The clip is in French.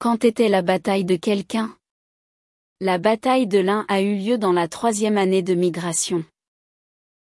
Quand était la bataille de quelqu'un? La bataille de l'Ain a eu lieu dans la troisième année de migration.